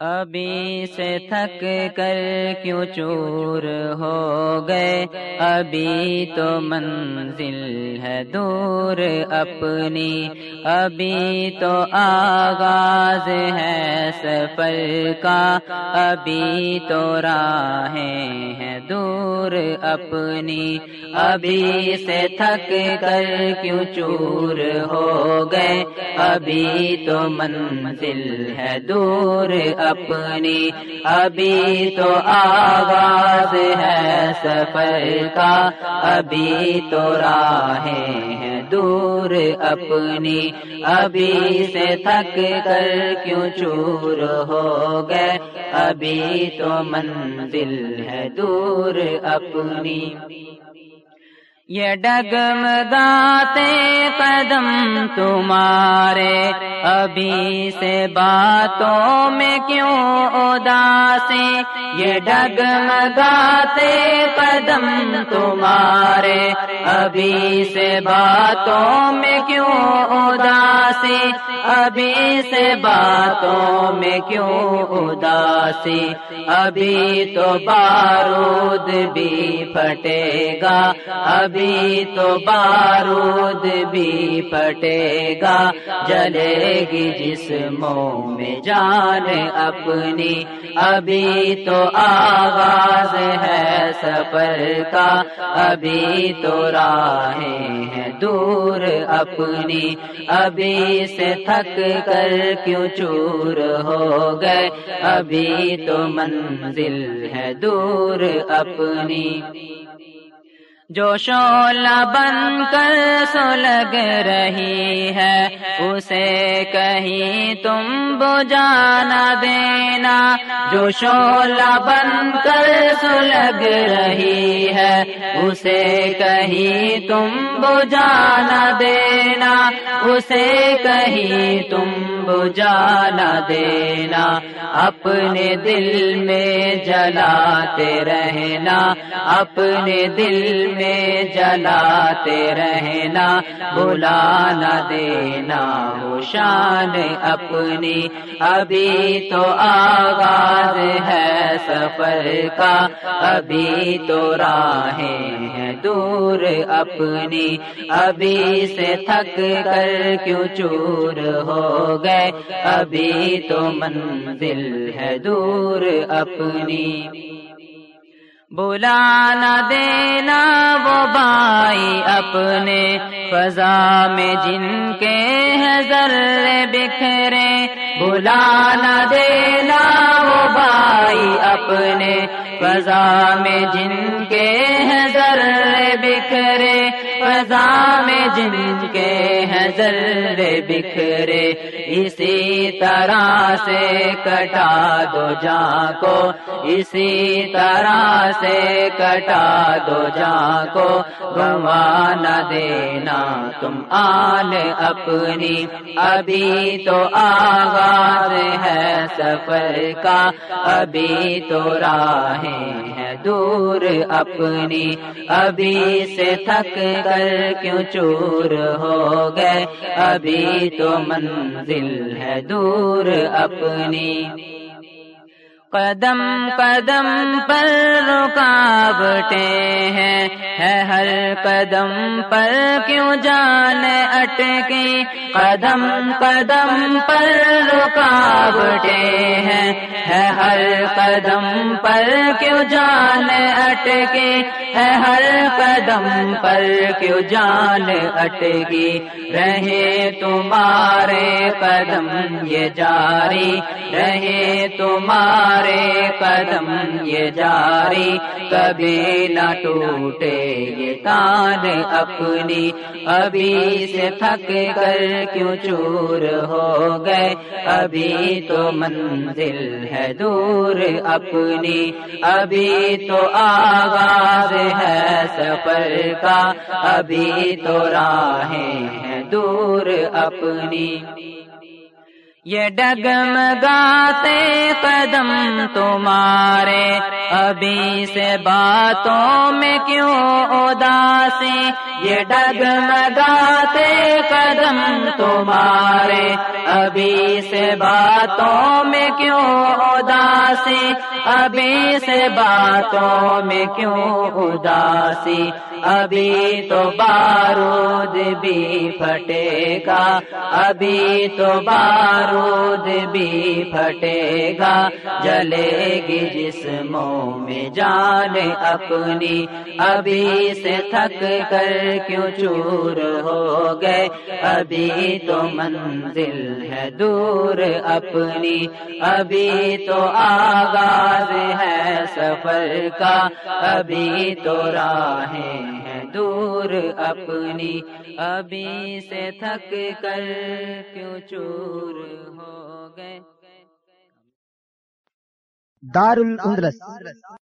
ابھی سے تھک کر کیوں چور ہو گئے؟ ابھی تو منزل ہے دور اپنی۔ ابھی تو آغاز ہے سفر کا۔ ابھی تو راہیں ہیں دور اپنی۔ ابھی سے تھک کر کیوں چور ہو گئے؟ ابھی تو منزل ہے دور اپنی اپنی ابھی تو آواز ہے سفر کا۔ ابھی تو راہیں ہیں دور اپنی۔ ابھی سے تھک کر کیوں چور ہو گئے؟ ابھی تو منزل ہے دور اپنی۔ یہ ڈگمگاتے قدم تمہارے۔ ابھی سے باتوں میں کیوں اداسی؟ یہ ڈگمگاتے قدم تمہارے ابھی سے باتوں میں کیوں اداسی؟ ابھی سے باتوں میں کیوں اداسی؟ ابھی تو بارود بھی پھٹے گا۔ ابھی تو بارود بھی پھٹے گا۔ جلے گی جسموں میں جان اپنی۔ ابھی تو آغاز ہے سفر کا۔ ابھی تو راہیں ہیں دور اپنی، ابھی سے تھک کر کیوں چور ہو گئے؟ ابھی تو منزل ہے دور اپنی۔ جو شولا بن کر سلگ رہی ہے، اسے کہیں تم بجانا دینا۔ جو شولا بن کر سلگ رہی ہے، اسے کہیں تم بجانا دینا۔ اسے کہیں تم بجانا دینا۔ اپنے دل میں جلاتے رہنا، اپنے دل میں جلاتے رہنا بلانا دینا وہ شان اپنی۔ ابھی تو آغاز ہے سفر کا، ابھی تو راہیں ہیں دور اپنی۔ ابھی سے تھک کر کیوں چور ہو گئے؟ ابھی تو منزل ہے دور اپنی۔ بلانا دینا وہ بائی اپنے فضا میں جن کے ہیں ذرے بکھرے۔ بلانا دینا وہ بائی اپنے فضا میں جن کے بکھرے فضا میں جن کے ہیں ذرے بکھرے، اسی طرح سے کٹا دو جا کو اسی طرح سے کٹا دو جا کو گوانا دینا تم آن اپنی۔ ابھی تو آغاز ہے سفر کا، ابھی تو راہیں دور اپنی ابھی سے تھک کر کیوں چور ہو گئے؟ ابھی تو منزل ہے دور اپنی۔ قدم قدم پر رکاوٹیں ہیں۔ ہے ہر قدم پر کیوں جان اٹکی؟ قدم قدم پر رکاوٹیں ہیں۔ ہے ہر قدم پر کیوں جان اٹکی؟ ہے ہر قدم پر کیوں جان اٹکی؟ رہے تمہارے قدم یہ جاری۔ رہے تمہارے قدم یہ جاری۔ کبھی نہ ٹوٹے یہ تان اپنی ابھی سے تھک کر کیوں چور ہو گئے؟ ابھی تو منزل ہے دور اپنی، ابھی تو آغاز ہے سفر کا، ابھی تو راہیں ہیں دور اپنی۔ یہ ڈگمگاتے قدم تمہارے۔ ابھی سے باتوں میں کیوں اداسی؟ یہ ڈگمگاتے قدم تمہارے۔ ابھی سے باتوں میں کیوں اداسی؟ ابھی سے باتوں میں کیوں اداسی؟ ابھی تو بارود بھی پھٹے گا۔ ابھی تو بارود بھی پھٹے گا، جلے گی جسموں میں جان اپنی۔ ابھی سے تھک کر کیوں چور ہو گئے؟ ابھی تو منزل ہے دور اپنی۔ ابھی تو آغاز ہے سفر کا۔ ابھی تو راہیں ہیں دور اپنی ابھی سے تھک کر کیوں چور ہو گئے؟ دار الاندلس